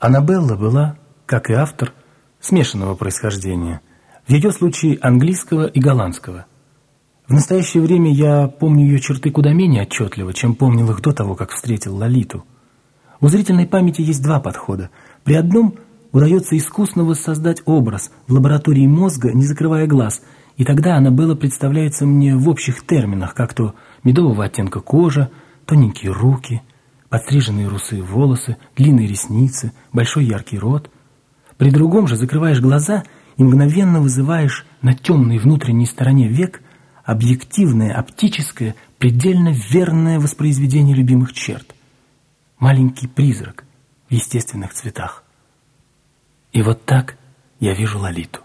Аннабелла была, как и автор, смешанного происхождения, в ее случае английского и голландского. В настоящее время я помню ее черты куда менее отчетливо, чем помнил их до того, как встретил Лолиту. У зрительной памяти есть два подхода. При одном удается искусно воссоздать образ в лаборатории мозга, не закрывая глаз, и тогда Аннабелла представляется мне в общих терминах, как то медового оттенка кожа, тоненькие руки – подстриженные русые волосы, длинные ресницы, большой яркий рот. При другом же закрываешь глаза и мгновенно вызываешь на темной внутренней стороне век объективное, оптическое, предельно верное воспроизведение любимых черт. Маленький призрак в естественных цветах. И вот так я вижу Лолиту.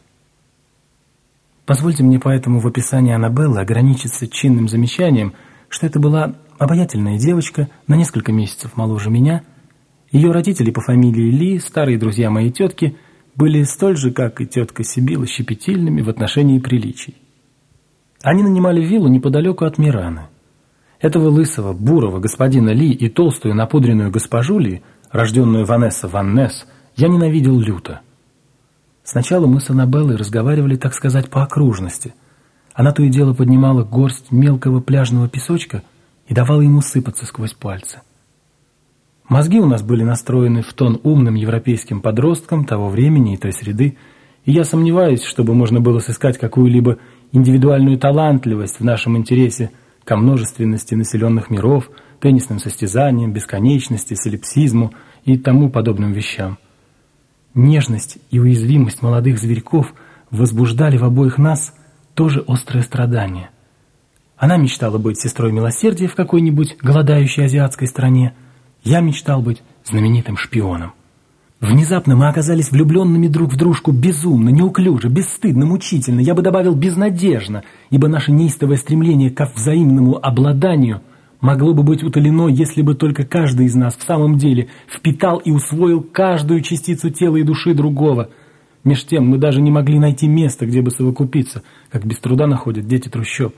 Позвольте мне поэтому в описании Аннабеллы ограничиться чинным замечанием, что это была обаятельная девочка, на несколько месяцев моложе меня. Ее родители по фамилии Ли, старые друзья моей тетки, были столь же, как и тетка Сибила, щепетильными в отношении приличий. Они нанимали виллу неподалеку от Мираны. Этого лысого, бурого господина Ли и толстую напудренную госпожу Ли, рожденную Ванесса Ваннес, я ненавидел люто. Сначала мы с Аннабеллой разговаривали, так сказать, по окружности. Она то и дело поднимала горсть мелкого пляжного песочка – и давала ему сыпаться сквозь пальцы. Мозги у нас были настроены в тон умным европейским подросткам того времени и той среды, и я сомневаюсь, чтобы можно было сыскать какую-либо индивидуальную талантливость в нашем интересе ко множественности населенных миров, теннисным состязаниям, бесконечности, солипсизму и тому подобным вещам. Нежность и уязвимость молодых зверьков возбуждали в обоих нас тоже острое страдание. Она мечтала быть сестрой милосердия в какой-нибудь голодающей азиатской стране. Я мечтал быть знаменитым шпионом. Внезапно мы оказались влюбленными друг в дружку безумно, неуклюже, бесстыдно, мучительно, я бы добавил безнадежно, ибо наше неистовое стремление к взаимному обладанию могло бы быть утолено, если бы только каждый из нас в самом деле впитал и усвоил каждую частицу тела и души другого. Меж тем мы даже не могли найти место, где бы совокупиться, как без труда находят дети трущоб.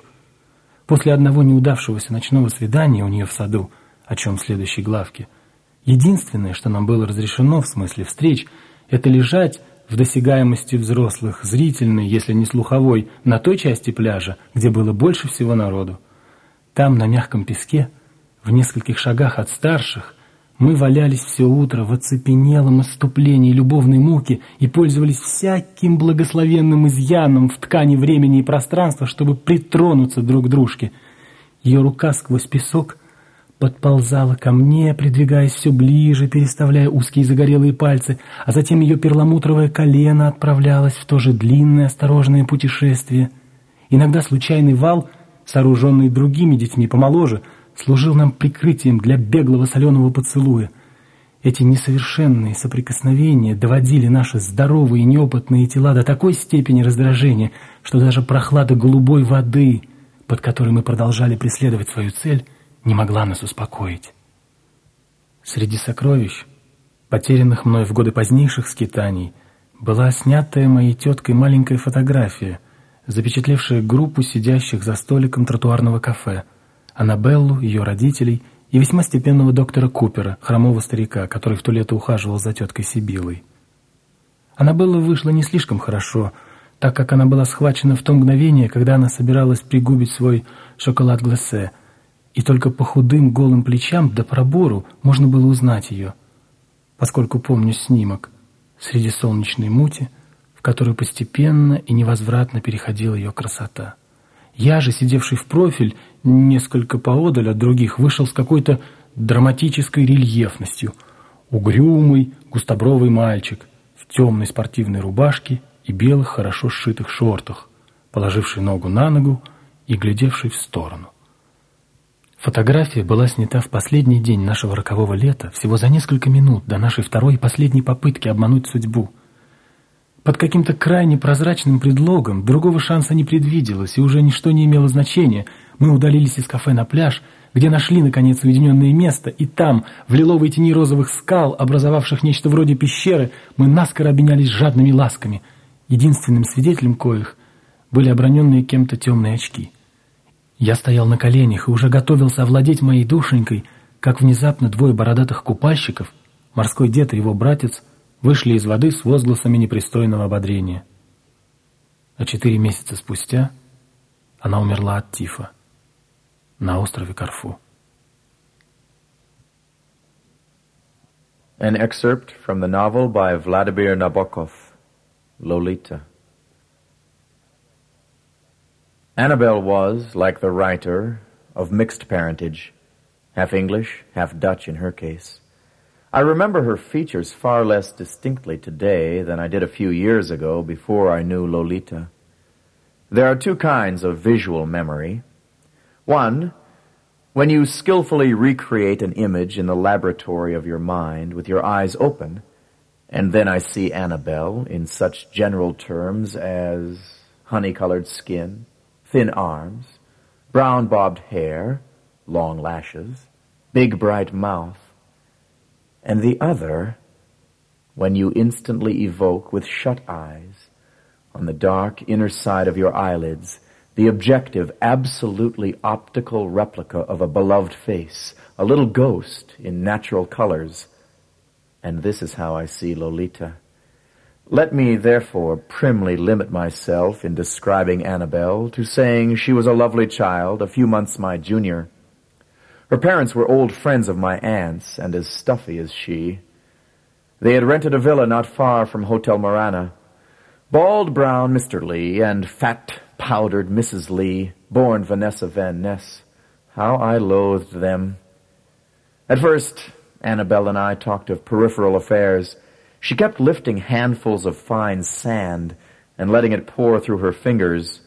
После одного неудавшегося ночного свидания у нее в саду, о чем в следующей главке, единственное, что нам было разрешено в смысле встреч, это лежать в досягаемости взрослых, зрительной, если не слуховой, на той части пляжа, где было больше всего народу. Там, на мягком песке, в нескольких шагах от старших, мы валялись все утро в оцепенелом иступлении любовной муки и пользовались всяким благословенным изъяном в ткани времени и пространства, чтобы притронуться друг к дружке. Ее рука сквозь песок подползала ко мне, придвигаясь все ближе, переставляя узкие загорелые пальцы, а затем ее перламутровое колено отправлялось в то же длинное осторожное путешествие. Иногда случайный вал, сооруженный другими детьми помоложе, служил нам прикрытием для беглого соленого поцелуя. Эти несовершенные соприкосновения доводили наши здоровые и неопытные тела до такой степени раздражения, что даже прохлада голубой воды, под которой мы продолжали преследовать свою цель, не могла нас успокоить. Среди сокровищ, потерянных мной в годы позднейших скитаний, была снятая моей теткой маленькая фотография, запечатлевшая группу сидящих за столиком тротуарного кафе – Аннабеллу, ее родителей и весьма степенного доктора Купера, хромого старика, который в то лето ухаживал за теткой Сибилой. Аннабелла вышла не слишком хорошо, так как она была схвачена в то мгновение, когда она собиралась пригубить свой шоколад-глассе, и только по худым голым плечам до пробору можно было узнать ее, поскольку помню снимок среди солнечной мути, в которую постепенно и невозвратно переходила ее красота. Я же, сидевший в профиль, несколько поодаль от других, вышел с какой-то драматической рельефностью. Угрюмый, густобровый мальчик в темной спортивной рубашке и белых, хорошо сшитых шортах, положивший ногу на ногу и глядевший в сторону. Фотография была снята в последний день нашего рокового лета, всего за несколько минут до нашей второй и последней попытки обмануть судьбу – под каким-то крайне прозрачным предлогом другого шанса не предвиделось, и уже ничто не имело значения. Мы удалились из кафе на пляж, где нашли, наконец, уединенное место, и там, в лиловой тени розовых скал, образовавших нечто вроде пещеры, мы наскоро обменялись жадными ласками, единственным свидетелем коих были оброненные кем-то темные очки. Я стоял на коленях и уже готовился овладеть моей душенькой, как внезапно двое бородатых купальщиков, морской дед и его братец вышли из воды с возгласами непристойного ободрения. А четыре месяца спустя она умерла от тифа на острове Корфу. An excerpt from the novel by Vladimir Nabokov, Lolita. Annabel was, like the writer, of mixed parentage, half English, half Dutch in her case. I remember her features far less distinctly today than I did a few years ago before I knew Lolita. There are two kinds of visual memory. One, when you skillfully recreate an image in the laboratory of your mind with your eyes open, and then I see Annabel in such general terms as honey-colored skin, thin arms, brown bobbed hair, long lashes, big bright mouth. And the other, when you instantly evoke with shut eyes, on the dark inner side of your eyelids, the objective, absolutely optical replica of a beloved face, a little ghost in natural colors. And this is how I see Lolita. Let me therefore primly limit myself in describing Annabel to saying she was a lovely child, a few months my junior. Her parents were old friends of my aunt's and as stuffy as she. They had rented a villa not far from Hotel Mirana. Bald brown Mr. Lee and fat powdered Mrs. Lee, born Vanessa Van Ness. How I loathed them. At first, Annabel and I talked of peripheral affairs. She kept lifting handfuls of fine sand and letting it pour through her fingers.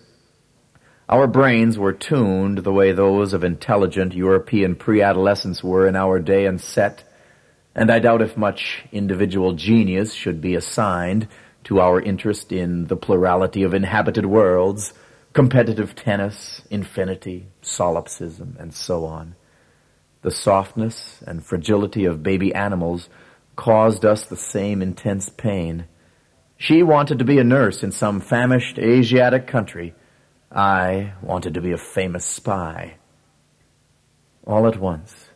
Our brains were tuned the way those of intelligent European pre-adolescents were in our day and set, and I doubt if much individual genius should be assigned to our interest in the plurality of inhabited worlds, competitive tennis, infinity, solipsism, and so on. The softness and fragility of baby animals caused us the same intense pain. She wanted to be a nurse in some famished Asiatic country. I wanted to be a famous spy. All at once,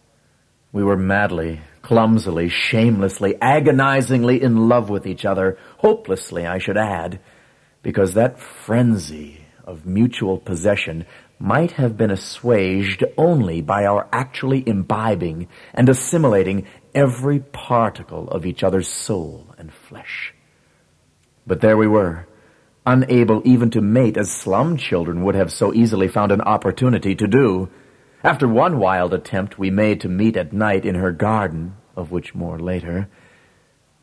we were madly, clumsily, shamelessly, agonizingly in love with each other, hopelessly, I should add, because that frenzy of mutual possession might have been assuaged only by our actually imbibing and assimilating every particle of each other's soul and flesh. But there we were, unable even to mate as slum children would have so easily found an opportunity to do. After one wild attempt we made to meet at night in her garden, of which more later,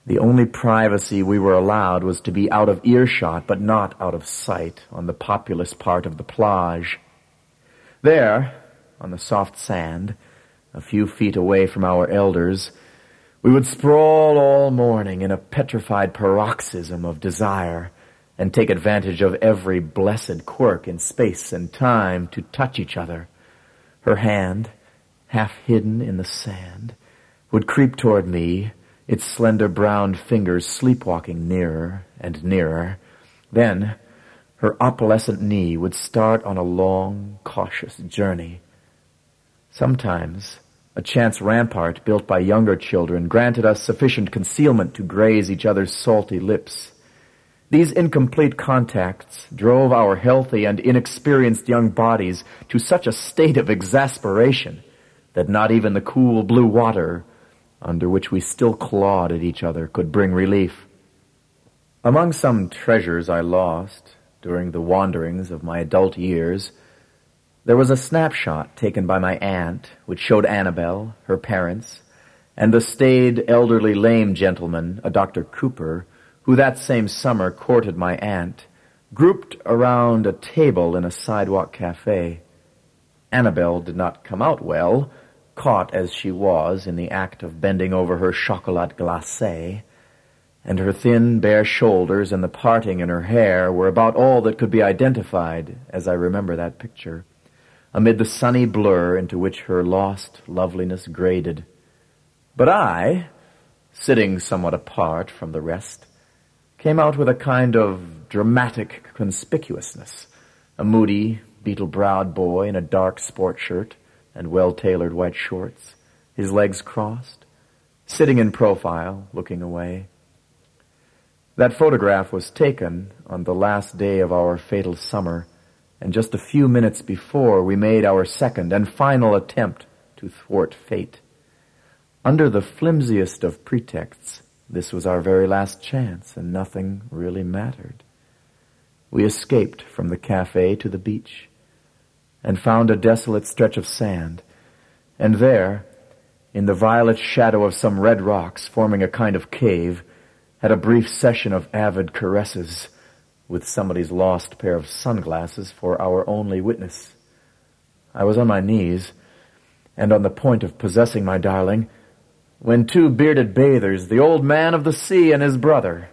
the only privacy we were allowed was to be out of earshot but not out of sight on the populous part of the plage. There, on the soft sand, a few feet away from our elders, we would sprawl all morning in a petrified paroxysm of desire and take advantage of every blessed quirk in space and time to touch each other. Her hand, half hidden in the sand, would creep toward me, its slender brown fingers sleepwalking nearer and nearer. Then, her opalescent knee would start on a long, cautious journey. Sometimes, a chance rampart built by younger children granted us sufficient concealment to graze each other's salty lips. These incomplete contacts drove our healthy and inexperienced young bodies to such a state of exasperation that not even the cool blue water under which we still clawed at each other could bring relief. Among some treasures I lost during the wanderings of my adult years there was a snapshot taken by my aunt, which showed Annabel, her parents, and the staid, elderly, lame gentleman, a Dr. Cooper, who that same summer courted my aunt, grouped around a table in a sidewalk cafe. Annabel did not come out well, caught as she was in the act of bending over her chocolat glacé, and her thin, bare shoulders and the parting in her hair were about all that could be identified as I remember that picture amid the sunny blur into which her lost loveliness graded. But I, sitting somewhat apart from the rest, came out with a kind of dramatic conspicuousness, a moody, beetle-browed boy in a dark sport shirt and well-tailored white shorts, his legs crossed, sitting in profile, looking away. That photograph was taken on the last day of our fatal summer, and just a few minutes before we made our second and final attempt to thwart fate. Under the flimsiest of pretexts, this was our very last chance, and nothing really mattered. We escaped from the cafe to the beach and found a desolate stretch of sand, and there, in the violet shadow of some red rocks forming a kind of cave, had a brief session of avid caresses with somebody's lost pair of sunglasses for our only witness. I was on my knees and on the point of possessing my darling when two bearded bathers, the old man of the sea and his brother,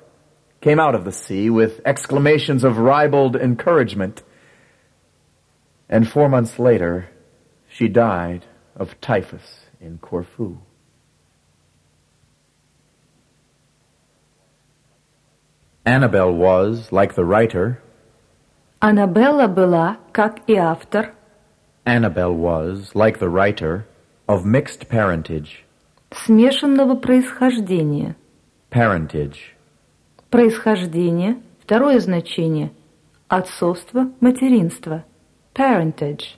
came out of the sea with exclamations of ribald encouragement. And four months later, she died of typhus in Corfu. Annabel was, like the writer, Аннабелла была, как и автор, Annabel was, like the writer, of mixed parentage. Смешанного происхождения. Parentage. Происхождение, второе значение, отцовство, материнство. Parentage.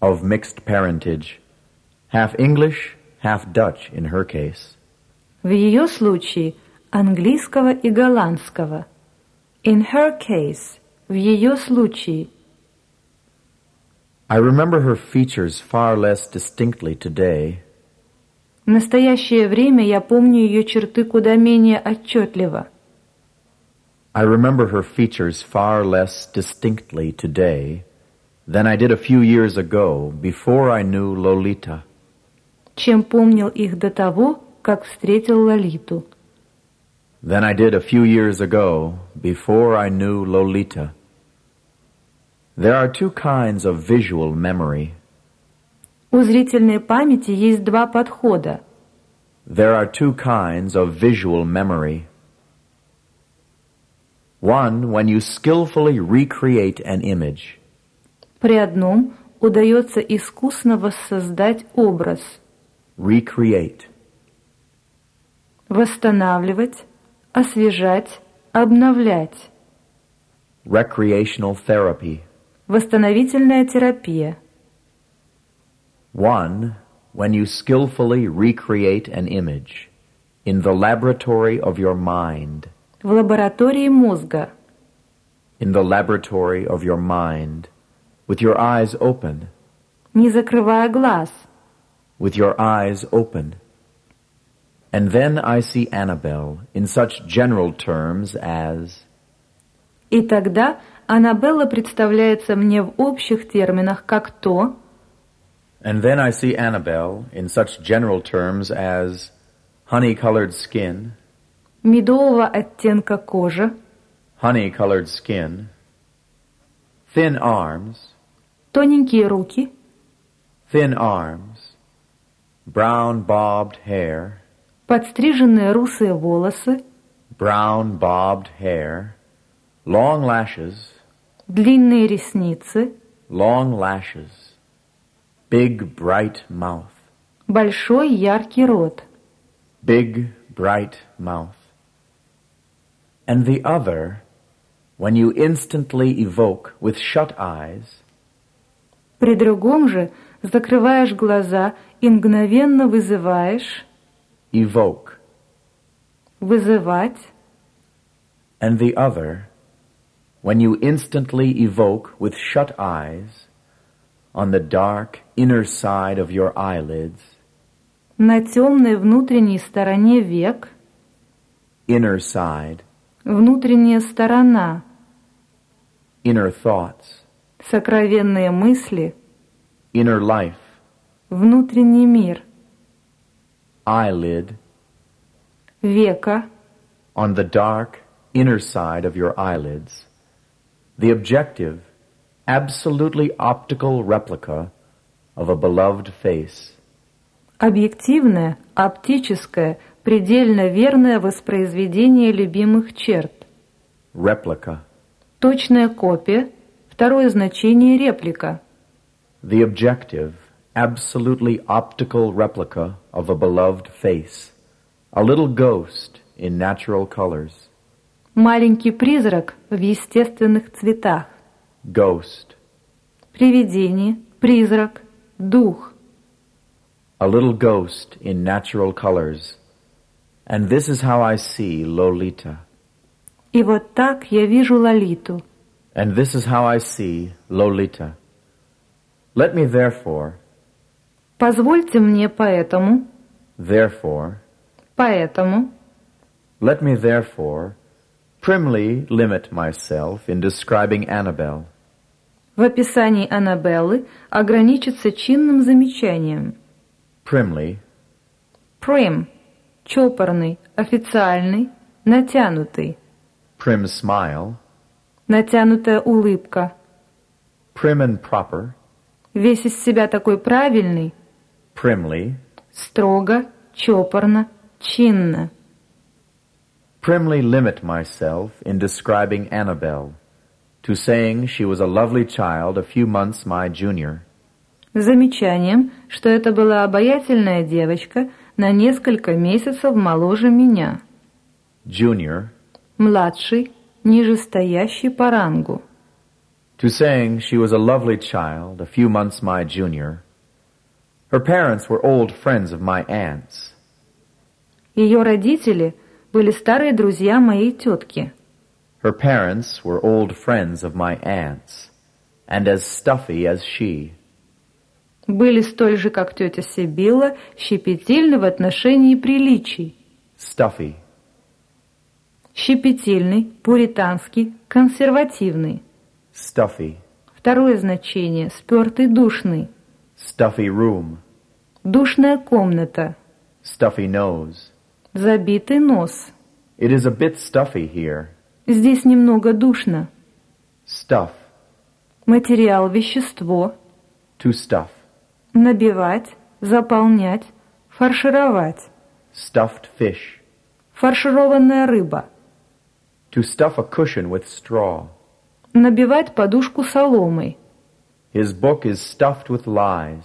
Of mixed parentage. Half English, half Dutch in her case. В ее случае английского и голландского. In her case, в ее случае. I remember her features far less distinctly today. В настоящее время я помню ее черты куда менее отчетливо. I remember her features far less distinctly today than I did a few years ago, before I knew Lolita. чем помнил их до того, как встретил Лолиту. Than I did a few years ago, before I knew Lolita. There are two kinds of visual memory. У зрительной памяти есть два подхода. There are two kinds of visual memory. One, when you skillfully recreate an image. При одном удается искусно воссоздать образ, Recreate. восстанавливать, освежать, обновлять. Recreational therapy. Восстановительная терапия. One, when you skillfully recreate an image in the laboratory of your mind. В лаборатории мозга. In the laboratory of your mind. With your eyes open. Не закрывая глаз. With your eyes open. And then I see Annabel in such general terms as И тогда Аннабелла представляется мне в общих терминах как то, And then I see Annabel in such general terms as honey-colored skin, медового оттенка кожи, honey-colored skin, thin arms, тоненькие руки, thin arms, brown bobbed hair, подстриженные русые волосы, brown bobbed hair, long lashes, длинные ресницы, long lashes, big bright mouth, большой яркий рот. big bright mouth. And the other, when you instantly evoke with shut eyes, При другом же закрываешь глаза и мгновенно вызываешь, evoke, вызывать, and the other, when you instantly evoke with shut eyes, on the dark inner side of your eyelids, на темной внутренней стороне век, inner side, внутренняя сторона, inner thoughts, сокровенные мысли, inner life, внутренний мир, eyelid, века, on the dark inner side of your eyelids, the objective, absolutely optical replica of a beloved face, объективное, оптическое, предельно верное воспроизведение любимых черт, replica, точная копия, второе значение реплика, the objective, absolutely optical replica of a beloved face, a little ghost in natural colors. Маленький призрак в естественных цветах. Ghost, Привидение, призрак, дух. a little ghost in natural colors. And this is how I see Lolita. И вот так я вижу Лолиту. And this is how I see Lolita. Let me therefore, Позвольте мне поэтому, therefore, поэтому let me therefore primly limit myself in describing Annabel. в описании Аннабеллы ограничиться чинным замечанием. Primly, Prim – чопорный, официальный, натянутый, prim smile, натянутая улыбка. prim and proper, Весь из себя такой правильный, primly, строго, чопорно, чинно. primly limit myself in describing Annabel to saying she was a lovely child a few months my junior, С замечанием, что это была обаятельная девочка на несколько месяцев моложе меня, junior, младший, нижестоящий по рангу. to saying she was a lovely child a few months my junior. Her parents were old friends of my aunt's. Ее родители были старые друзья моей тетки. Her parents were old friends of my aunt's, and as stuffy as she. Были столь же, как тетя Сибилла, щепетильны в отношении приличий. Stuffy, Щепетильный, пуританский, консервативный. stuffy, Второе значение – спертый, душный. stuffy room, Душная комната, stuffy nose. Забитый нос. It is a bit stuffy here. Здесь немного душно. Stuff, Материал, вещество. to stuff. Набивать, заполнять, фаршировать. Stuffed fish, Фаршированная рыба. to stuff a cushion with straw. Набивать подушку соломой. His book is stuffed with lies.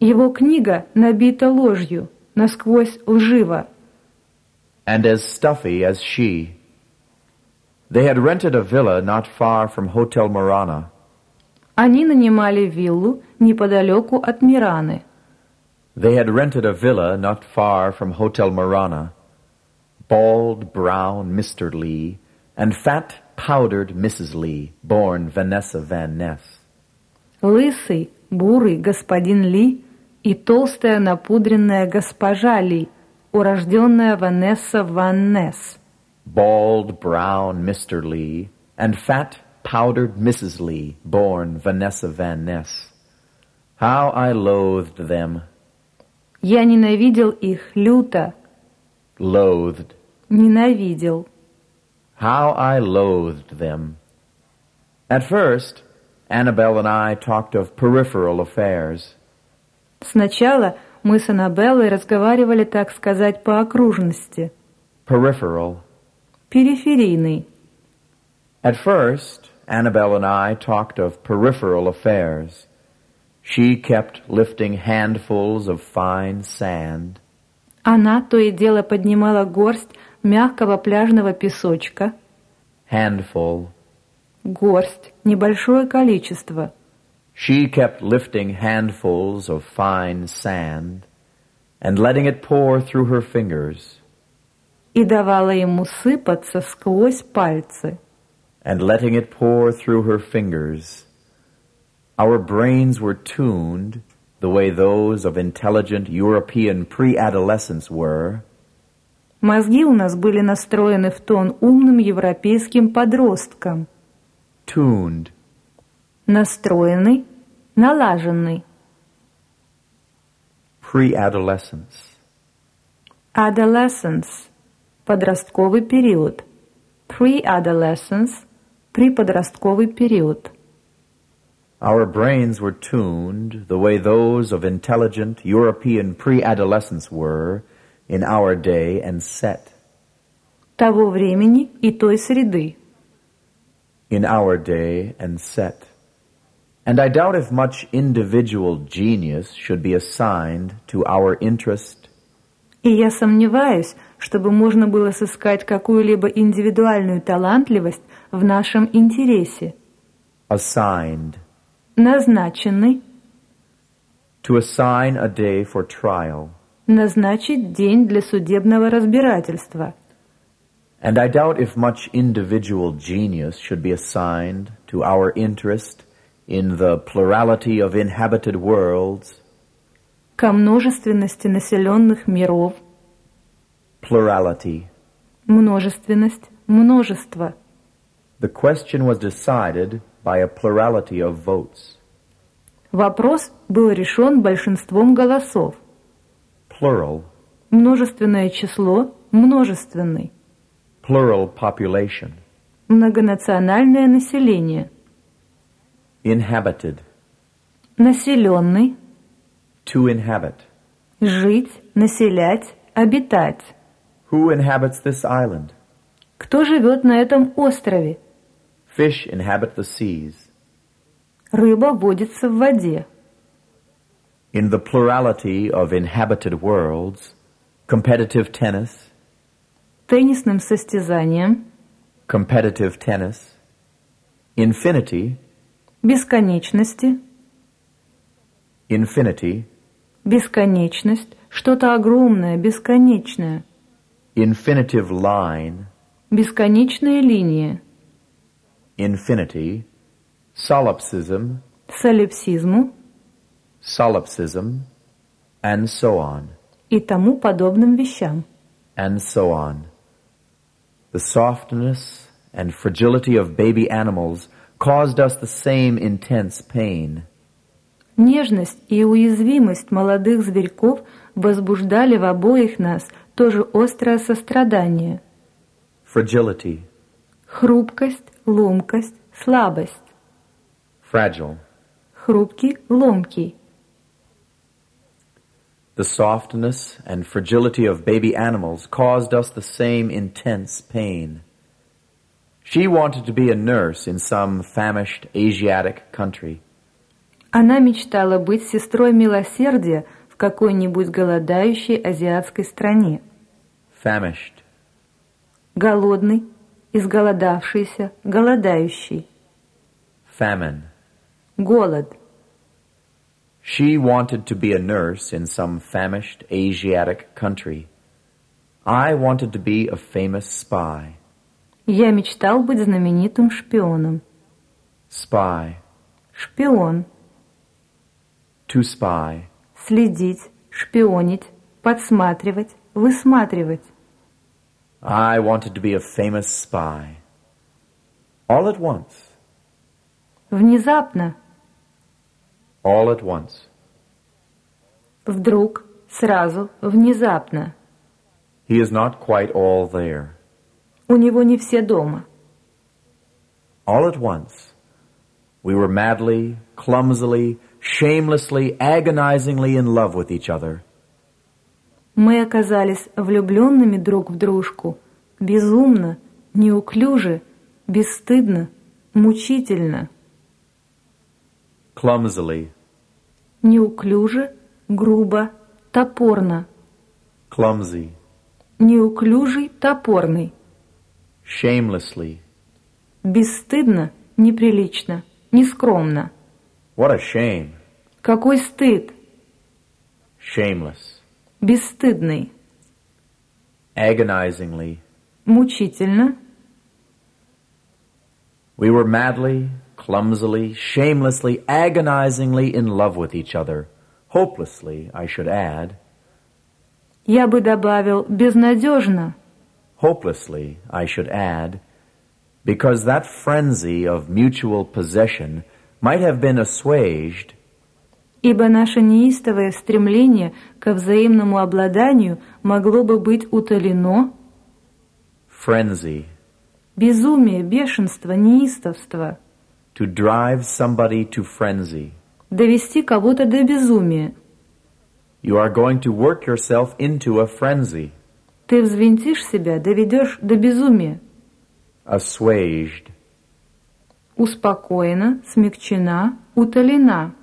Его книга набита ложью, насквозь лживо. and as stuffy as she. They had rented a villa not far from Hotel Mirana. Они нанимали виллу неподалеку от Мираны. They had rented a villa not far from Hotel Mirana. Bald, brown Mr. Lee and fat, powdered Mrs. Lee, born Vanessa Van Ness. Лысый, бурый господин Ли и толстая напудренная госпожа Ли – урожденная Ванесса Ван Несс. Bald, brown Mr. Lee and fat, powdered Mrs. Lee, born Vanessa Van Ness. How I loathed them, Я ненавидел их люто, loathed. ненавидел. How I loathed them. At first, Annabel and I talked of peripheral affairs. Сначала мы с Аннабеллой разговаривали, так сказать, по окружности. Peripheral. Периферийный. At first, Annabel and I talked of peripheral affairs. She kept lifting handfuls of fine sand, Она то и дело поднимала горсть мягкого пляжного песочка. handful. Горсть, небольшое количество. She kept lifting handfuls of fine sand and letting it pour through her fingers И давала ему сыпаться сквозь пальцы. and letting it pour through her fingers. Our brains were tuned the way those of intelligent European pre-adolescents were, Мозги у нас были настроены в тон умным европейским подросткам. tuned, Настроенный, налаженный. pre-adolescence. Adolescence – подростковый период. Pre-adolescence – приподростковый период. Our brains were tuned the way those of intelligent European pre-adolescents were in our day and set. Того времени и той среды. In our day and set. And I doubt if much individual genius should be assigned to our interest И я сомневаюсь, чтобы можно было сыскать какую-либо индивидуальную талантливость в нашем интересе. assigned. Назначенный, To assign a day for trial. назначить день для судебного разбирательства. And I doubt if much individual genius should be assigned to our interest in the plurality of inhabited worlds, Ко множественности населенных миров, plurality. множественность, множество. The question was decided by a plurality of votes. Вопрос был решен большинством голосов. Plural, Множественное число, множественный. plural population. Многонациональное население. Inhabited, Населенный, to inhabit. жить, населять, обитать. Who inhabits this island? Кто живет на этом острове? Fish inhabit the seas. Рыба водится в воде. In the plurality of inhabited worlds, competitive tennis, Теннисным состязанием, competitive tennis, infinity, бесконечности, infinity, бесконечность, что-то огромное, бесконечное, infinitive line, бесконечная линия, infinity, solipsism, солипсизму solipsism, and so on, и тому подобным вещам. and so on. The softness and fragility of baby animals caused us the same intense pain. Нежность и уязвимость молодых зверьков возбуждали в обоих нас тоже острое сострадание. Fragility, Хрупкость, ломкость, слабость. fragile. Хрупкий, ломкий. The softness and fragility of baby animals caused us the same intense pain. She wanted to be a nurse in some famished Asiatic country. Она мечтала быть сестрой милосердия в какой-нибудь голодающей азиатской стране. Famished, Голодный, изголодавшийся, голодающий. famine. Голод. She wanted to be a nurse in some famished Asiatic country. I wanted to be a famous spy. Я мечтал быть знаменитым шпионом. Spy. Шпион. To spy. Следить, шпионить, подсматривать, высматривать. I wanted to be a famous spy. All at once. Внезапно, All at once. вдруг, сразу, внезапно. He is not quite all there. У него не все дома. All at once, we were madly, clumsily, shamelessly, agonizingly in love with each other. Мы оказались влюбленными друг в дружку, безумно, неуклюже, бесстыдно, мучительно, Clumsily, неуклюже, грубо, топорно, clumsy, неуклюжий, топорный, shamelessly. бесстыдно, неприлично, нескромно. What a shame. Какой стыд, Shameless. бесстыдный, Agonizingly. мучительно, We were madly, clumsily, shamelessly, agonizingly in love with each other. Hopelessly, I should add. я бы добавил безнадежно, Hopelessly, I should add. Because that frenzy of mutual possession might have been assuaged ибо наше неистовое стремление ко взаимному обладанию могло бы быть утолено frenzy безумие, бешенство, неистовство, to drive somebody to frenzy. довести кого-то до безумия. You are going to work yourself into a frenzy, Ты взвинтишь себя, доведешь до безумия, assuaged, Успокоена, смягчена, утолена.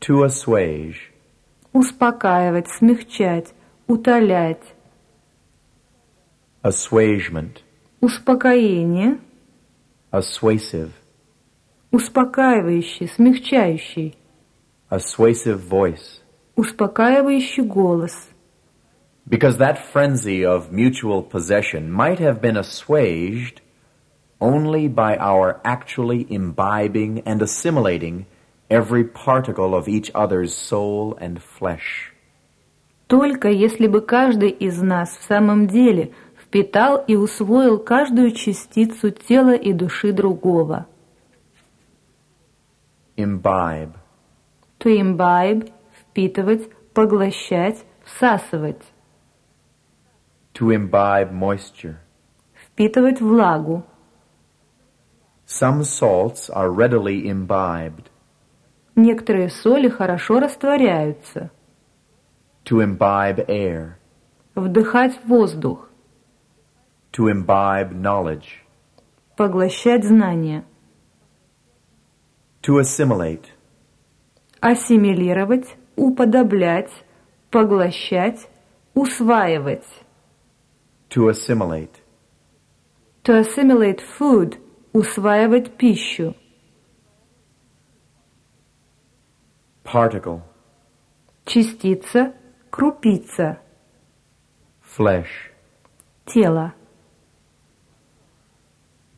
To assuage. Успокаивать, смягчать, утолять. Assuagement. Успокоение. Assuasive. Успокаивающий, смягчающий. Assuasive voice. Успокаивающий голос. Because that frenzy of mutual possession might have been assuaged only by our actually imbibing and assimilating every particle of each other's soul and flesh. Только если бы каждый из нас в самом деле впитал и усвоил каждую частицу тела и души другого. Imbibe. To imbibe – впитывать, поглощать, всасывать. To imbibe moisture. Впитывать влагу. Some salts are readily imbibed. Некоторые соли хорошо растворяются. To imbibe air. Вдыхать воздух. To imbibe knowledge. Поглощать знания. To assimilate. Ассимилировать, уподоблять, поглощать, усваивать. To assimilate. To assimilate food – Усваивать пищу. Particle. Частица, крупица. Flesh. Тело.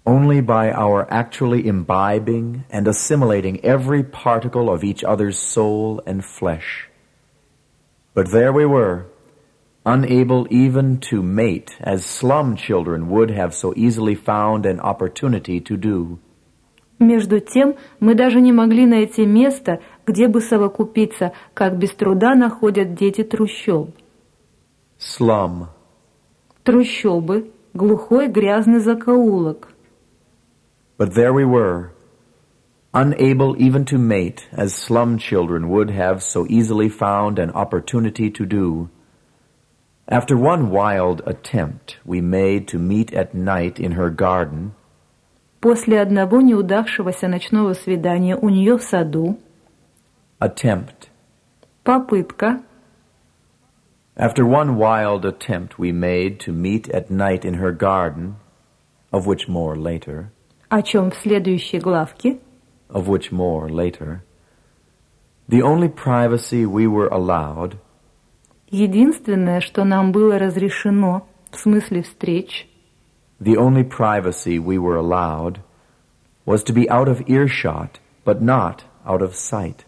Only by our actually imbibing and assimilating every particle of each other's soul and flesh. But there we were, unable even to mate as slum children would have so easily found an opportunity to do. Между тем, мы даже не могли найти место, где бы совокупиться, как без труда находят дети трущоб. Slum. Трущобы, глухой грязный закоулок. But there we were, unable even to mate as slum children would have so easily found an opportunity to do. After one wild attempt we made to meet at night in her garden, После одного неудавшегося ночного свидания у нее в саду, attempt. попытка, After one wild attempt we made to meet at night in her garden, of which more later, о чем в следующей главке, of which more later, the only privacy we were allowed единственное, что нам было разрешено, в смысле встреч, The only privacy we were allowed was to be out of earshot, but not out of sight.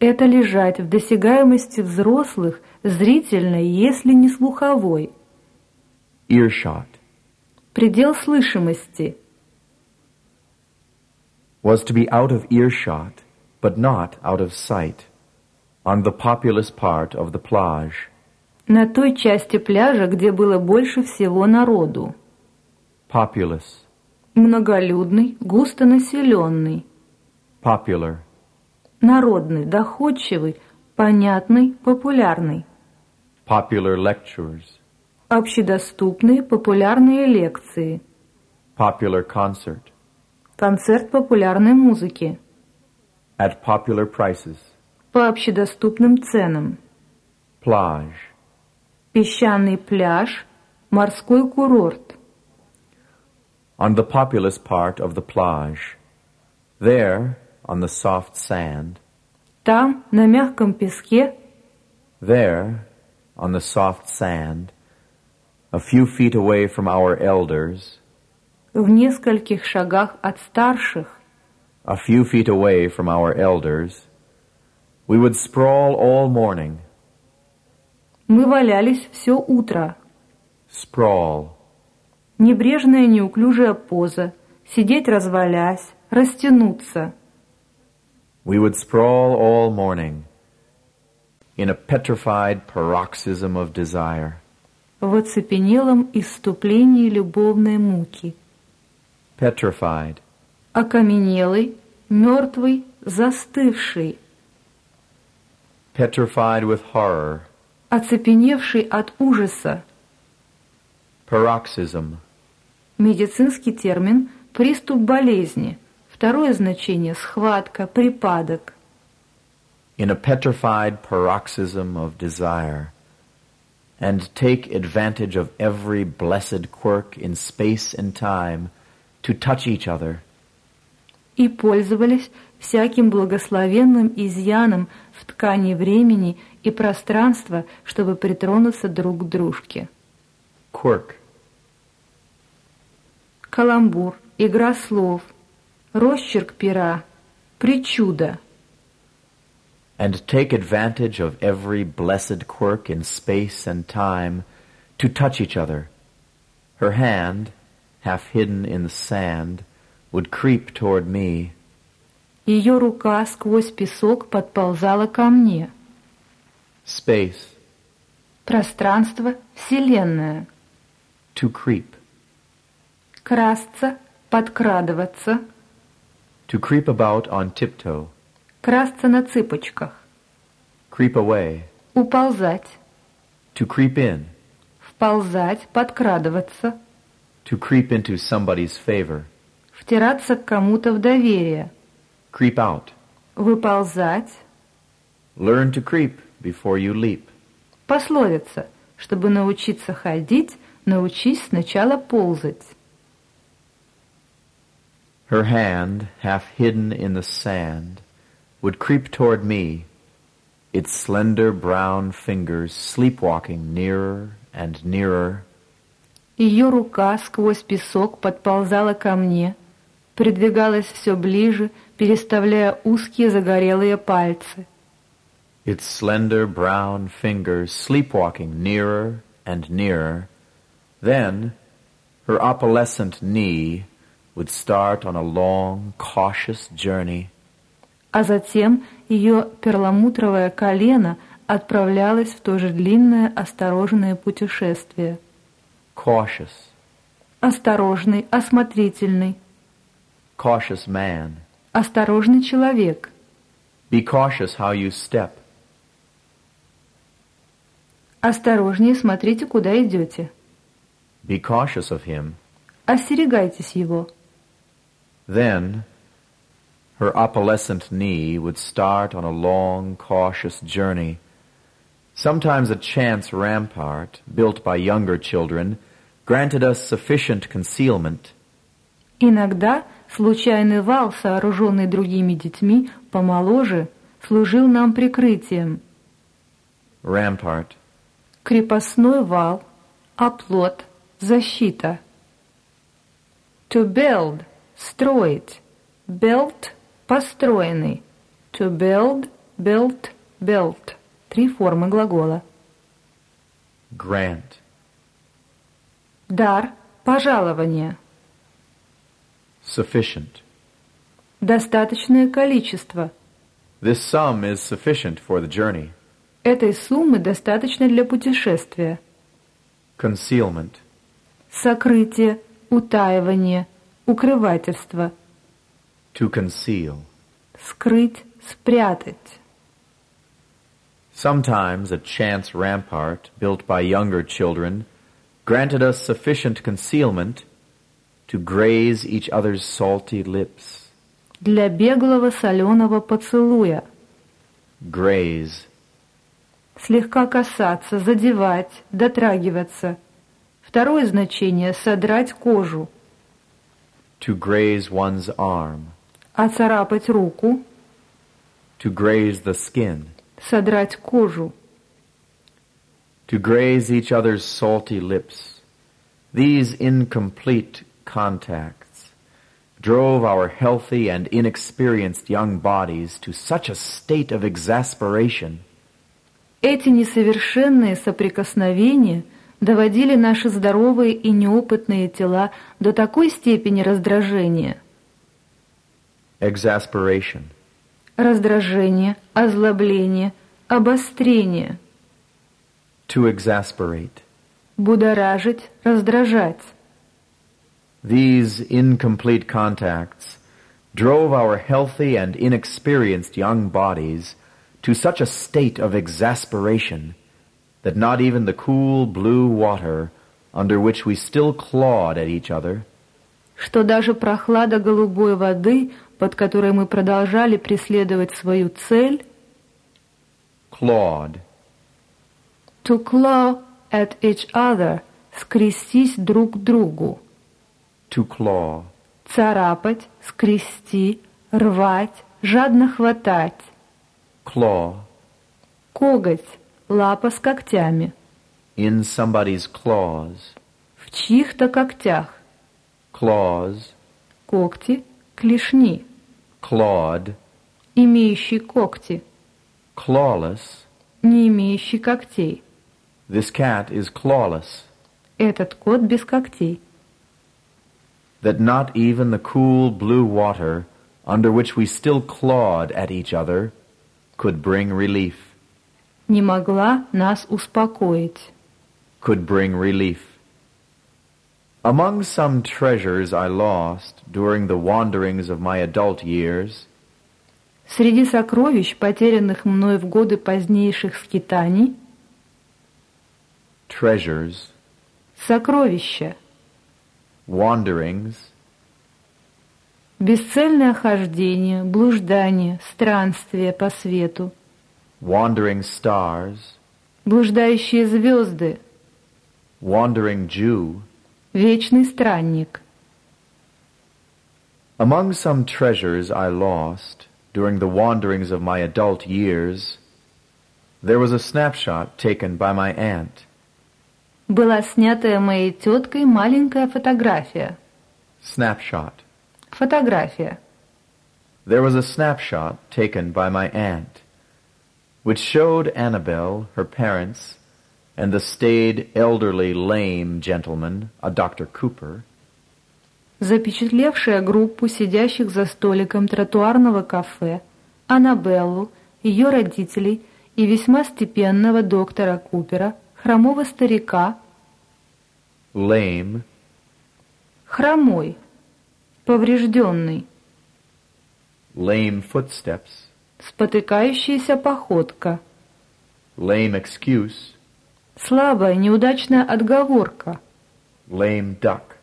это лежать в досягаемости взрослых, зрительной, если не слуховой. Earshot Предел слышимости was to be out of earshot, but not out of sight, on the populous part of the plage. на той части пляжа, где было больше всего народу. Populous, Многолюдный, густонаселенный, popular, народный, доходчивый, понятный, популярный. popular lectures, Общедоступные, популярные лекции. popular concert, Концерт популярной музыки. at popular prices, По общедоступным ценам. plage, Песчаный пляж, морской курорт. on the populous part of the plage. There, on the soft sand, Там, на мягком песке, there, on the soft sand, a few feet away from our elders, в нескольких шагах от старших, a few feet away from our elders, we would sprawl all morning, мы валялись все утро. sprawl, Небрежная неуклюжая поза, сидеть развалясь, растянуться. we would sprawl all morning in a petrified paroxysm of desire, В оцепенелом иступлении любовной муки. petrified, Окаменелый, мертвый, застывший, petrified with horror, оцепеневший от ужаса. paroxysm, Медицинский термин – приступ болезни, Второе значение – схватка, припадок. In a petrified paroxysm of desire, and take advantage of every blessed quirk in space and time to touch each other. И пользовались всяким благословенным изъяном в ткани времени и пространства, чтобы притронуться друг к дружке. Quirk. Каламбур, игра слов, росчерк пера, причуда. And take advantage of every blessed quirk in space and time to touch each other. Her hand, half hidden in the sand, would creep toward me. Ее рука сквозь песок подползала ко мне. Space. Пространство, Вселенная. To creep. Красться, подкрадываться. To creep about on tiptoe. Красться на цыпочках. Creep away. Уползать. To creep in. Вползать, подкрадываться. To creep into somebody's favor. Втираться к кому-то в доверие. Creep out. Выползать. Learn to creep before you leap. Пословица. Чтобы научиться ходить, научись сначала ползать. Her hand, half hidden in the sand, would creep toward me, its slender brown fingers sleepwalking nearer and nearer. Ее рука сквозь песок подползала ко мне, придвигалась все ближе, переставляя узкие загорелые пальцы. Its slender brown fingers sleepwalking nearer and nearer. Then, her opalescent knee would start on a long, cautious journey. А затем ее перламутровое колено отправлялось в то же длинное, осторожное путешествие. Cautious, Осторожный, осмотрительный, cautious man. Осторожный человек. Be cautious how you step. Осторожнее смотрите, куда идете. Be cautious of him. Остерегайтесь его. Then, her opalescent knee would start on a long, cautious journey. Sometimes a chance rampart, built by younger children, granted us sufficient concealment. Иногда случайный вал, сооруженный другими детьми, помоложе, служил нам прикрытием. Rampart. Крепостной вал, оплот, защита. To build – строить. Built – построенный. To build, built, built. Три формы глагола. Grant. Дар – пожалование. Sufficient. Достаточное количество. This sum is sufficient for the journey. Этой суммы достаточно для путешествия. Concealment. Сокрытие, утаивание, укрывательство. To conceal. Скрыть, спрятать. Sometimes a chance rampart, built by younger children, granted us sufficient concealment to graze each other's salty lips. Для беглого соленого поцелуя. Graze. Слегка касаться, задевать, дотрагиваться. Второе значение – содрать кожу. To graze one's arm. Оцарапать руку, To graze the skin. содрать кожу. To graze each other's salty lips. These incomplete contacts drove our healthy and inexperienced young bodies to such a state of exasperation Эти несовершенные соприкосновения доводили наши здоровые и неопытные тела до такой степени раздражения. exasperation, Раздражение, озлобление, обострение. to exasperate. Будоражить, раздражать. These incomplete contacts drove our healthy and inexperienced young bodies to such a state of exasperation that not even the cool blue water under which we still clawed at each other что даже прохлада голубой воды, под которой мы продолжали преследовать свою цель, clawed, to claw at each other, скрестись друг к другу, To claw, царапать, скрести, рвать, жадно хватать, claw, коготь, лапа с когтями, in somebody's claws, в чьих-то когтях, claws, когти, клешни, clawed, имеющий когти, clawless. не имеющий когтей. This cat is clawless. Этот кот без когтей. That not even the cool blue water under which we still clawed at each other could bring relief, Не могла нас успокоить. could bring relief. Among some treasures I lost during the wanderings of my adult years, Среди сокровищ, потерянных мной в годы позднейших скитаний, treasures, сокровища, wanderings, бесцельное хождение, блуждание, странствие по свету, wandering stars, блуждающие звезды, wandering Jew, вечный странник. Among some treasures I lost during the wanderings of my adult years, there was a snapshot taken by my aunt. Была снятая моей теткой маленькая фотография. Snapshot. Фотография. There was a snapshot taken by my aunt, which showed Annabel, her parents, and the staid, elderly, lame gentleman, a Dr. Cooper, запечатлевшая группу сидящих за столиком тротуарного кафе, Аннабеллу, ее родителей и весьма степенного доктора Купера, хромого старика, lame, хромой, поврежденный, lame footsteps, спотыкающаяся походка, lame excuse, слабая, неудачная отговорка, lame duck,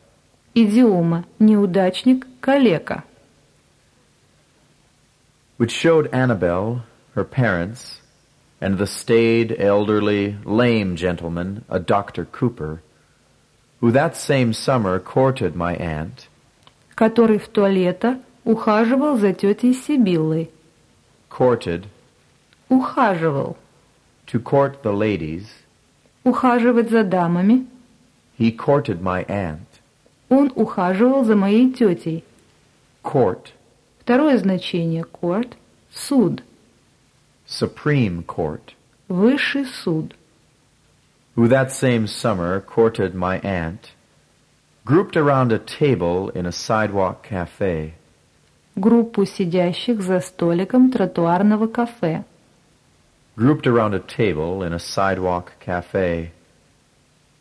идиома, неудачник, калека. which showed Annabel, her parents, and the staid, elderly, lame gentleman, a Dr. Cooper, who that same summer courted my aunt, который в то лето ухаживал за тетей Сибиллой. courted, Ухаживал. to court the ladies, Ухаживать за дамами. he courted my aunt, Он ухаживал за моей тетей. court, Второе значение court – суд, supreme court, высший суд. who that same summer courted my aunt, grouped around a table in a sidewalk cafe, Группу сидящих за столиком тротуарного кафе. grouped around a table in a sidewalk cafe.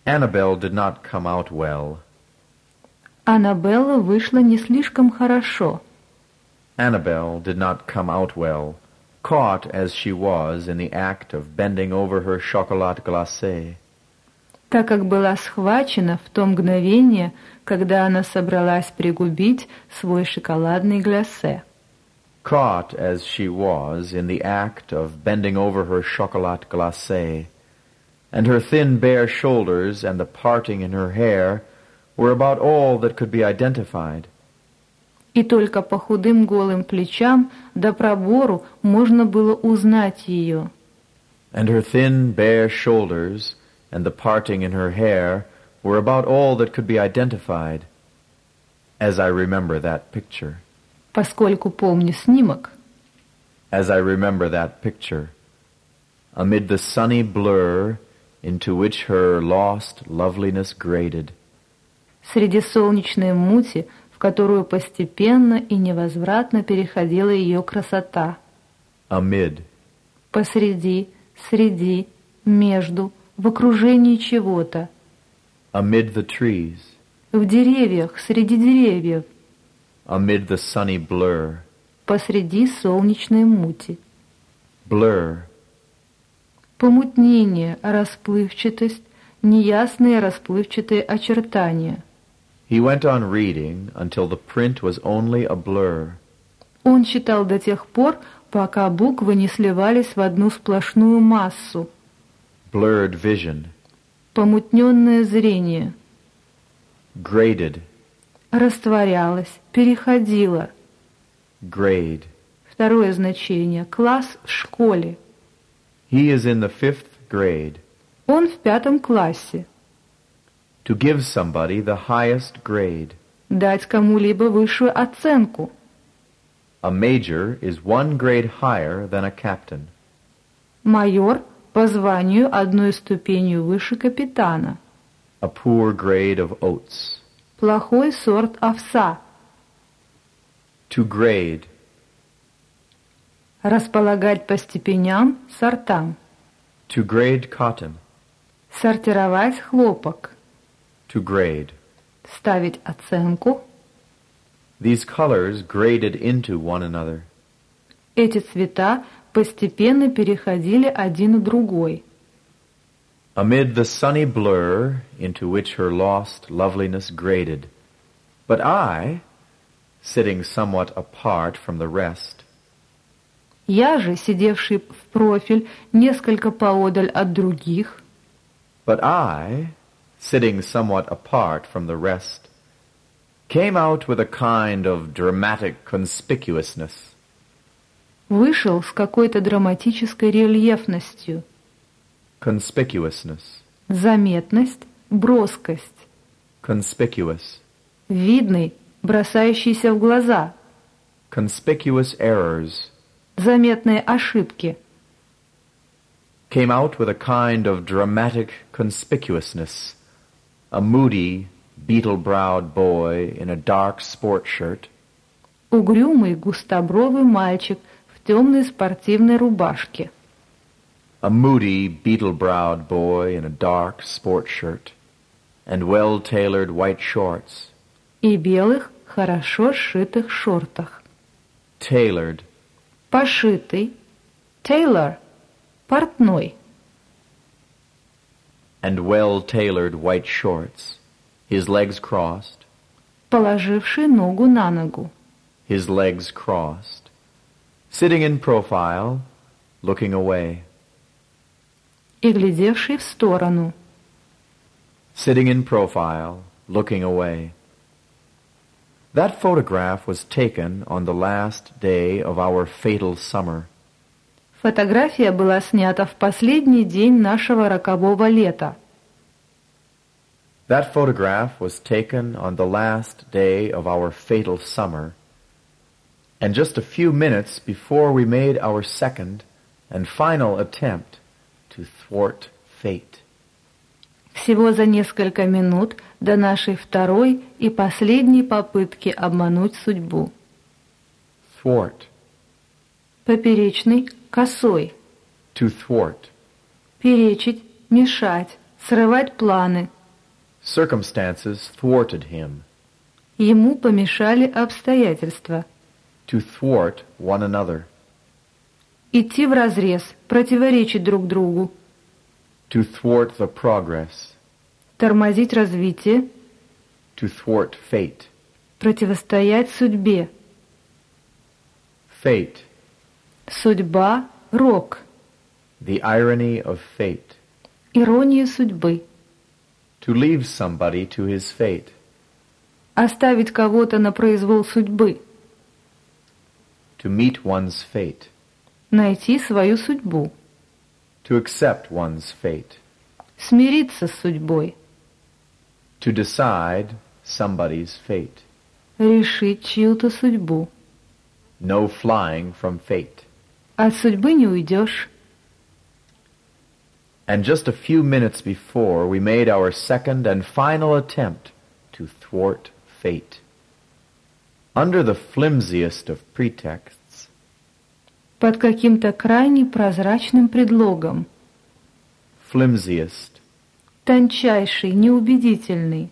Annabel did not come out well. Аннабелла вышла не слишком хорошо. Annabel did not come out well, caught as she was in the act of bending over her chocolat glacé. так как была схвачена в то мгновение, когда она собралась пригубить свой шоколадный глясе. Caught as she was in the act of bending over her chocolat glacé, and her thin bare shoulders and the parting in her hair were about all that could be identified. И только по худым голым плечам до пробору можно было узнать ее. And her thin bare shoulders and the parting in her hair were about all that could be identified, as I remember that picture. Поскольку помню снимок, as I remember that picture, amid the sunny blur into which her lost loveliness graded, среди солнечной мути, которую постепенно и невозвратно переходила ее красота. amid, Посреди, среди, между, в окружении чего-то, amid the trees, в деревьях, среди деревьев, amid the sunny blur, посреди солнечной мути. blur, Помутнение, расплывчатость, неясные расплывчатые очертания. He went on reading until the print was only a blur. Он читал до тех пор, пока буквы не сливались в одну сплошную массу. Blurred vision. Помутненное зрение. Graded. Растворялось, переходило. Grade. Второе значение. Класс в школе. He is in the fifth grade. Он в пятом классе. To give somebody the highest grade. Дать кому-либо высшую оценку. A major is one grade higher than a captain. Майор по званию одной ступенью выше капитана. A poor grade of oats. Плохой сорт овса. To grade. Располагать по степеням, сортам. To grade cotton. Сортировать хлопок. To grade. Ставить оценку. These colors graded into one another. Эти цвета постепенно переходили один в другой. Amid the sunny blur into which her lost loveliness graded. But I, sitting somewhat apart from the rest, Я же, сидевший в профиль несколько поодаль от других, but I, sitting somewhat apart from the rest, came out with a kind of dramatic conspicuousness. вышел с какой-то драматической рельефностью. Conspicuousness. Заметность, броскость, Conspicuous. видный, бросающийся в глаза, Conspicuous errors. заметные ошибки. Came out with a kind of dramatic conspicuousness. A moody, beetle-browed boy in a dark sport shirt. Угрюмый, густобровый мальчик в темной спортивной рубашке. A moody, beetle-browed boy in a dark sport shirt. And well-tailored white shorts. И белых, хорошо сшитых шортах. Tailored. Пошитый. Тейлор. Портной. and well-tailored white shorts, his legs crossed, Положивший ногу на ногу. his legs crossed, sitting in profile, looking away, И глядевший в сторону. sitting in profile, looking away. That photograph was taken on the last day of our fatal summer. Фотография была снята в последний день нашего рокового лета. That photograph was taken on the last day of our fatal summer, and just a few minutes before we made our second and final attempt to thwart fate. Всего за несколько минут до нашей второй и последней попытки обмануть судьбу. Thwart. Поперечный, косой. To thwart. Перечить, мешать, срывать планы. Circumstances thwarted him. Ему помешали обстоятельства. To thwart one another. Идти вразрез, противоречить друг другу. To thwart the progress. Тормозить развитие, To thwart fate. противостоять судьбе. Fate. Судьба, рок, The irony of fate. ирония судьбы. To leave somebody to his fate. Оставить кого-то на произвол судьбы. To meet one's fate. Найти свою судьбу. To accept one's fate. Смириться с судьбой. To decide somebody's fate. Решить чью-то судьбу. No flying from fate. От судьбы не уйдешь. And just a few minutes before, we made our second and final attempt to thwart fate. Under the flimsiest of pretexts, Под каким-то крайне прозрачным предлогом. flimsiest, Тончайший, неубедительный.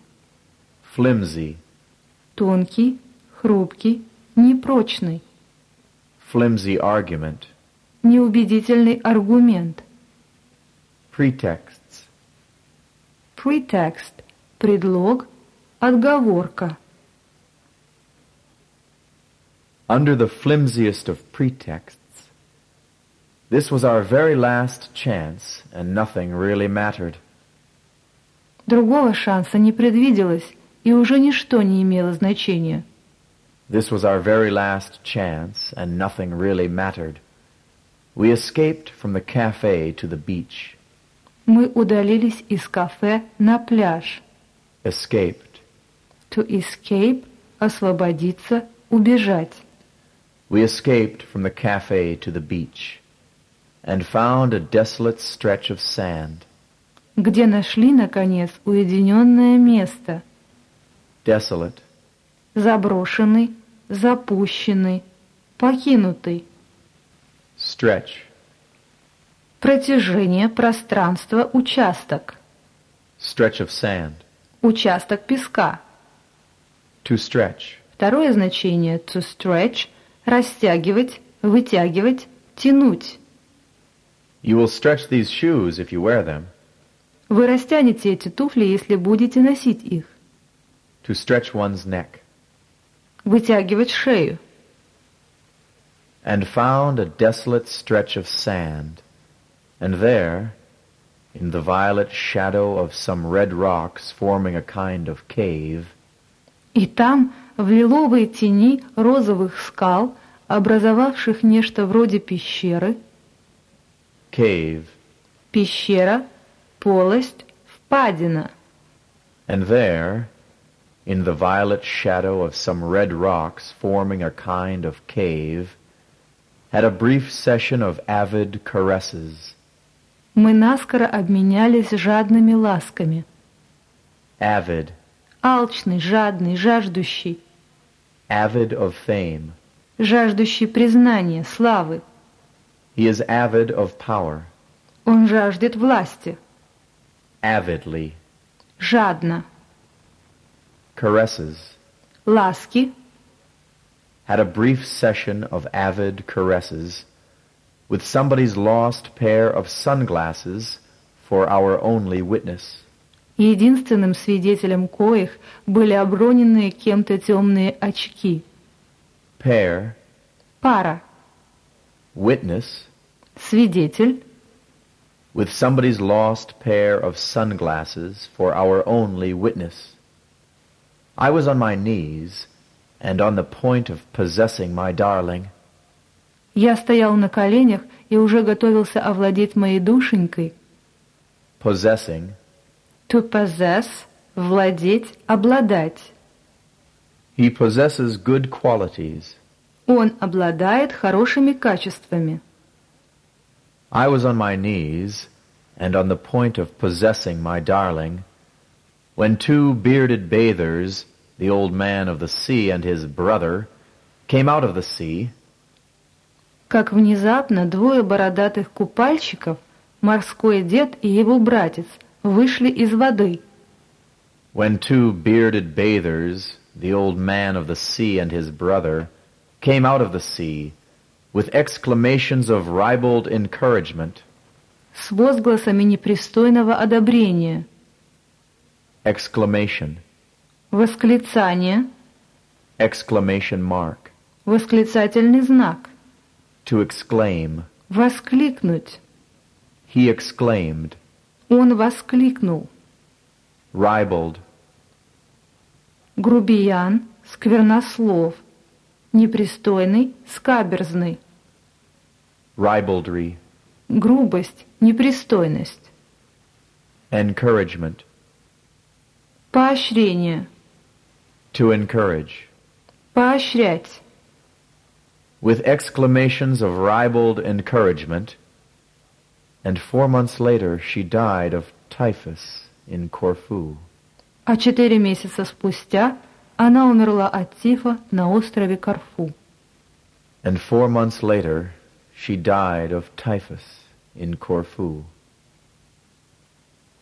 flimsy, Тонкий, хрупкий, непрочный. flimsy argument, Неубедительный аргумент. pretexts, Pretext – предлог, отговорка. under the flimsiest of pretexts. This was our very last chance, and nothing really mattered. Другого шанса не предвиделось, и уже ничто не имело значения. This was our very last chance, and nothing really mattered. We escaped from the cafe to the beach. Мы удалились из кафе на пляж. Escaped. To escape – освободиться, убежать. We escaped from the cafe to the beach and found a desolate stretch of sand. Где нашли, наконец, уединенное место. Desolate. Заброшенный, запущенный, покинутый. Stretch. Протяжение, пространство, участок. Stretch of sand. Участок песка. To stretch. Второе значение to stretch – растягивать, вытягивать, тянуть. You will stretch these shoes if you wear them. Вы растянете эти туфли, если будете носить их. To stretch one's neck. Вытягивать шею. And found a desolate stretch of sand. And there, in the violet shadow of some red rocks forming a kind of cave, И там, в лиловой тени розовых скал, образовавших нечто вроде пещеры, cave, пещера, полость, впадина. and there, in the violet shadow of some red rocks forming a kind of cave, had a brief session of avid caresses, Мы наскоро обменялись жадными ласками. avid, Алчный, жадный, жаждущий, avid of fame. жаждущий признания, славы. He is avid of power, Он жаждет власти, avidly, жадно. caresses, Ласки had a brief session of avid caresses with somebody's lost pair of sunglasses for our only witness. единственным свидетелем коих были оброненные кем-то темные очки. Pair, Пара, witness, свидетель, with somebody's lost pair of sunglasses for our only witness. I was on my knees and on the point of possessing my darling. Я стоял на коленях и уже готовился овладеть моей душенькой. Possessing, To possess – владеть, обладать. he possesses good qualities. Он обладает хорошими качествами. I was on my knees and on the point of possessing my darling when two bearded bathers, the old man of the sea and his brother, came out of the sea Как внезапно двое бородатых купальщиков, морской дед и его братец, вышли из воды. when two bearded bathers, the old man of the sea and his brother, came out of the sea with exclamations of ribald encouragement, с возгласами непристойного одобрения, exclamation, Восклицание, exclamation mark, восклицательный знак, to exclaim. воскликнуть. He exclaimed, Он воскликнул. ribald, Грубиян, сквернослов, непристойный, скаберзный, ribaldry, грубость, непристойность, encouragement, поощрение, to encourage. поощрять. with exclamations of ribald encouragement, and four months later she died of typhus in Corfu. А четыре месяца спустя она умерла от тифа на острове Корфу. And four months later she died of typhus in Corfu.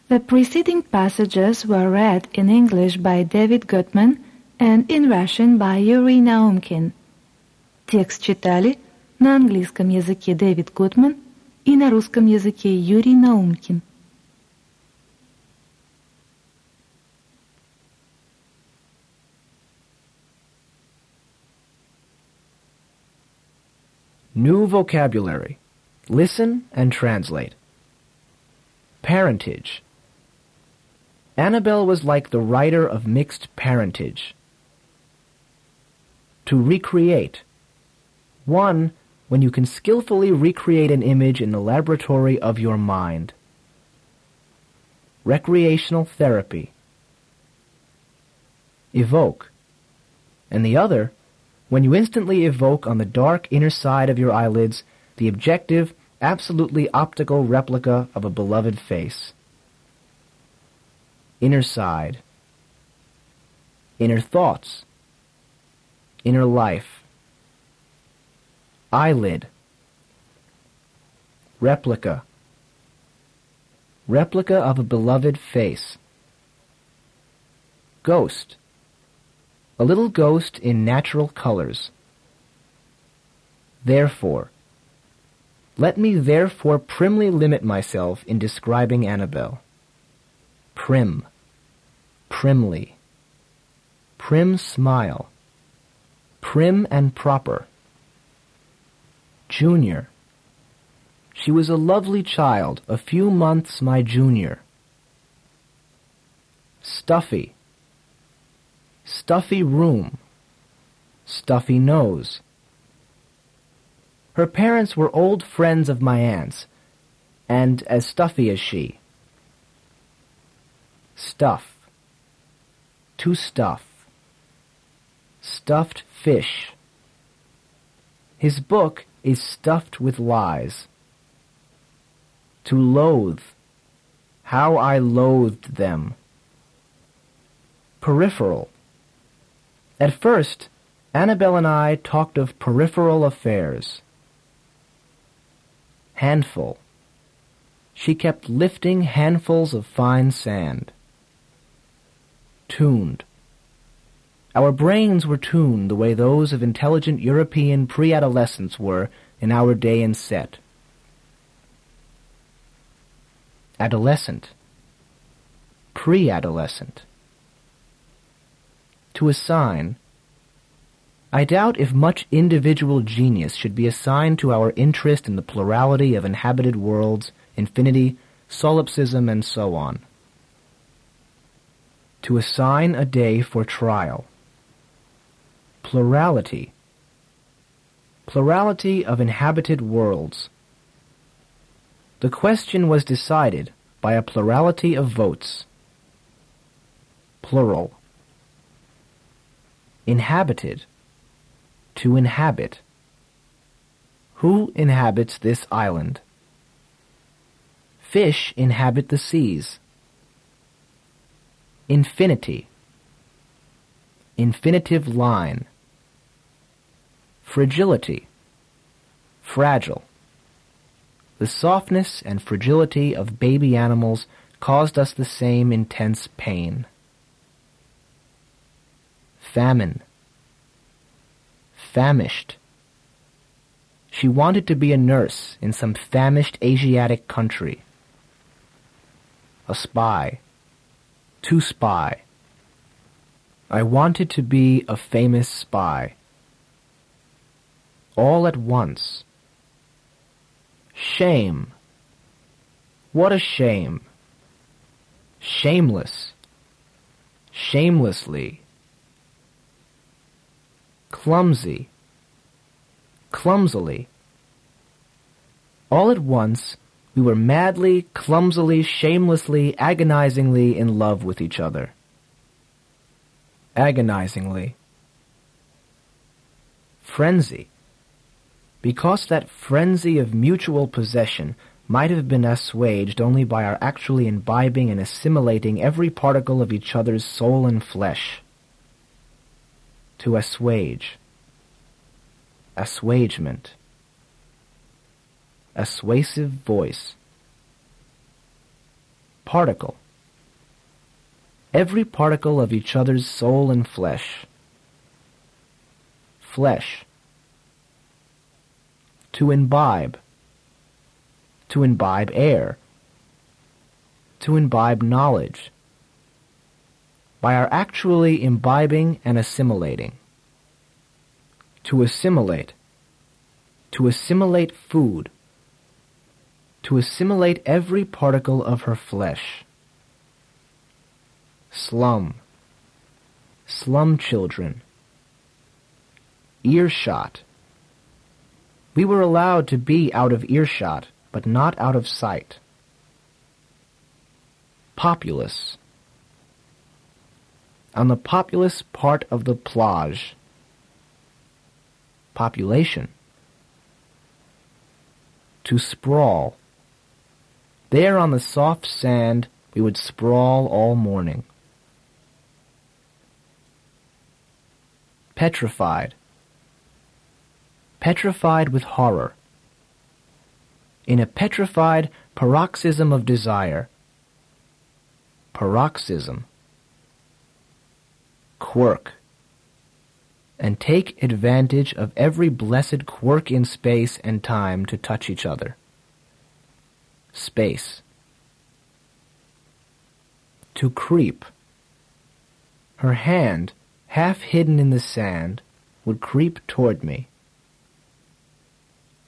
The preceding passages were read in English by David Gutman and in Russian by Yuri Naumkin. Текст читали на английском языке Дэвид Гутман и на русском языке Юрий Наумкин. New vocabulary. Listen and translate. Parentage. Annabel was like the writer of mixed parentage. To recreate. One, when you can skillfully recreate an image in the laboratory of your mind. Recreational therapy. Evoke. And the other, when you instantly evoke on the dark inner side of your eyelids the objective, absolutely optical replica of a beloved face. Inner side. Inner thoughts. Inner life. Eyelid. Replica. Replica of a beloved face. Ghost. A little ghost in natural colors. Therefore. Let me therefore primly limit myself in describing Annabel. Prim. Primly. Prim smile. Prim and proper. Junior. She was a lovely child, a few months my junior. Stuffy. Stuffy room. Stuffy nose. Her parents were old friends of my aunt's, and as stuffy as she. Stuff. To stuff. Stuffed fish. His book is stuffed with lies. To loathe. How I loathed them. Peripheral. At first, Annabel and I talked of peripheral affairs handful. She kept lifting handfuls of fine sand. Tuned. Our brains were tuned the way those of intelligent European pre-adolescents were in our day and set. Adolescent. Pre-adolescent. To assign I doubt if much individual genius should be assigned to our interest in the plurality of inhabited worlds, infinity, solipsism, and so on. To assign a day for trial. Plurality. Plurality of inhabited worlds. The question was decided by a plurality of votes. Plural. Inhabited to inhabit. Who inhabits this island? Fish inhabit the seas. Infinity. Infinitive line. Fragility. Fragile. The softness and fragility of baby animals caused us the same intense pain. Famine famished. She wanted to be a nurse in some famished Asiatic country. A spy. To spy. I wanted to be a famous spy. All at once. Shame. What a shame. Shameless. Shamelessly clumsy, clumsily. All at once, we were madly, clumsily, shamelessly, agonizingly in love with each other. Agonizingly. Frenzy. Because that frenzy of mutual possession might have been assuaged only by our actually imbibing and assimilating every particle of each other's soul and flesh. To assuage, assuagement, assuasive voice, particle, every particle of each other's soul and flesh, flesh, to imbibe, to imbibe air, to imbibe knowledge, by our actually imbibing and assimilating. To assimilate. to assimilate food, to assimilate every particle of her flesh. Slum, slum children, earshot. We were allowed to be out of earshot, but not out of sight. Populous. On the populous part of the plage. Population. To sprawl. There on the soft sand we would sprawl all morning. Petrified. Petrified with horror. In a petrified paroxysm of desire. Paroxysm. Quirk. And take advantage of every blessed quirk in space and time to touch each other. Space. To creep. Her hand half hidden in the sand, would creep toward me.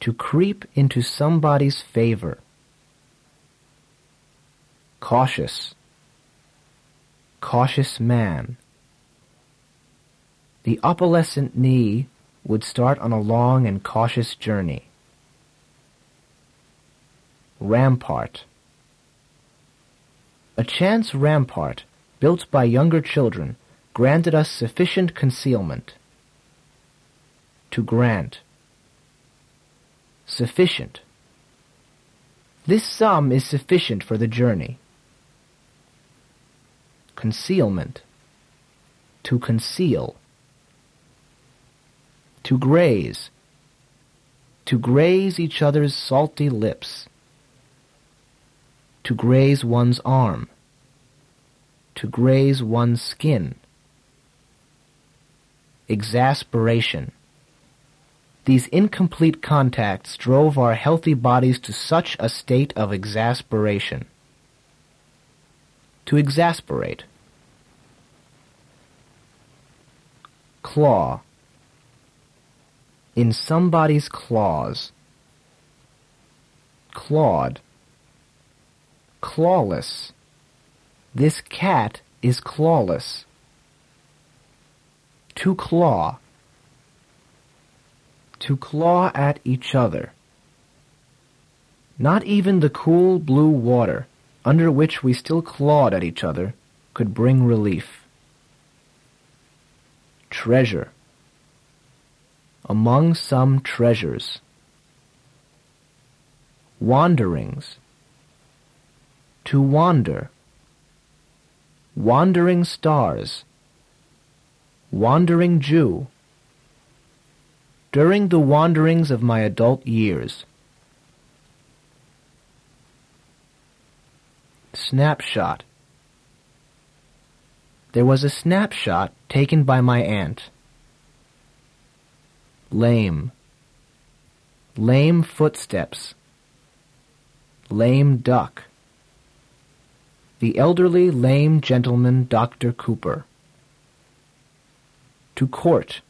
To creep into somebody's favor. Cautious. Cautious man. The opalescent knee would start on a long and cautious journey. Rampart. A chance rampart built by younger children granted us sufficient concealment. To grant. Sufficient. This sum is sufficient for the journey. Concealment. To conceal. To graze. To graze each other's salty lips. To graze one's arm. To graze one's skin exasperation. These incomplete contacts drove our healthy bodies to such a state of exasperation. To exasperate. Claw. In somebody's claws. Clawed. Clawless. This cat is clawless to claw. To claw at each other. Not even the cool blue water, under which we still clawed at each other, could bring relief. Treasure. Among some treasures. Wanderings. To wander. Wandering stars. Wandering Jew. During the wanderings of my adult years. Snapshot. There was a snapshot taken by my aunt. Lame. Lame footsteps. Lame duck. The elderly lame gentleman Dr. Cooper to court,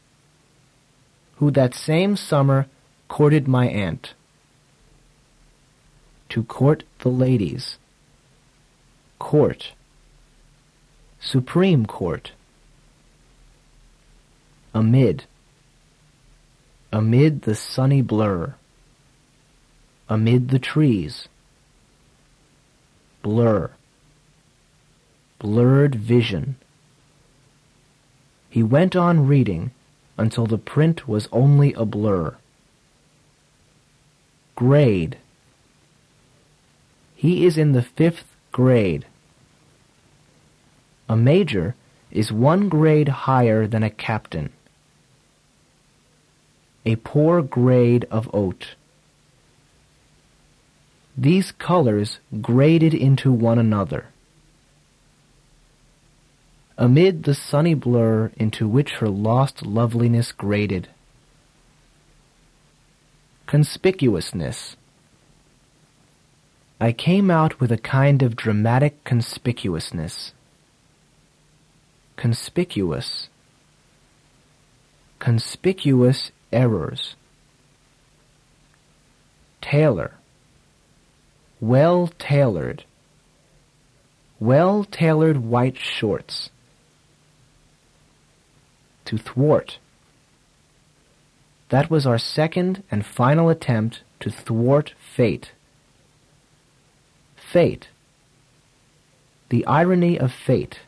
who that same summer courted my aunt. To court the ladies. Court. Supreme Court. Amid. Amid the sunny blur. Amid the trees. Blur. Blurred vision. He went on reading until the print was only a blur. Grade. He is in the fifth grade. A major is one grade higher than a captain. A poor grade of oat. These colors graded into one another amid the sunny blur into which her lost loveliness graded. Conspicuousness. I came out with a kind of dramatic conspicuousness. Conspicuous. Conspicuous errors. tailor, well tailored, well tailored white shorts, to thwart. That was our second and final attempt to thwart fate. Fate. The irony of fate.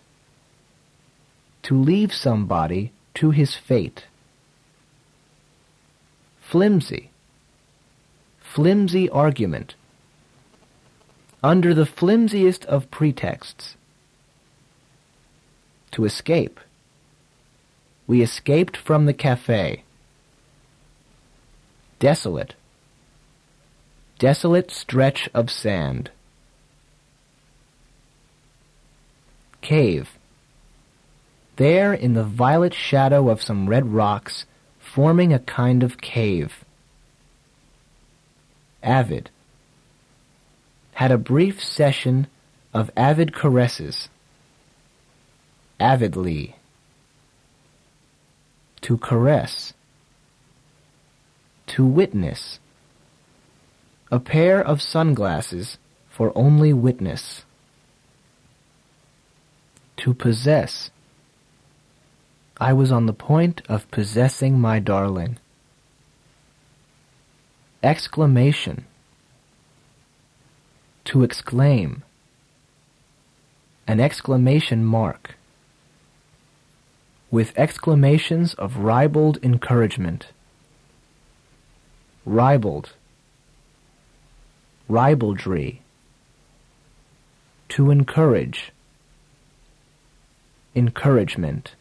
To leave somebody to his fate. Flimsy. Flimsy argument. Under the flimsiest of pretexts. To escape. We escaped from the cafe. Desolate. Desolate stretch of sand. Cave. There, in the violet shadow of some red rocks, forming a kind of cave. Avid. Had a brief session of avid caresses. Avidly to caress, to witness, a pair of sunglasses for only witness, to possess. I was on the point of possessing my darling. Exclamation. To exclaim. An exclamation mark with exclamations of ribald encouragement. Ribald. Ribaldry. To encourage. Encouragement.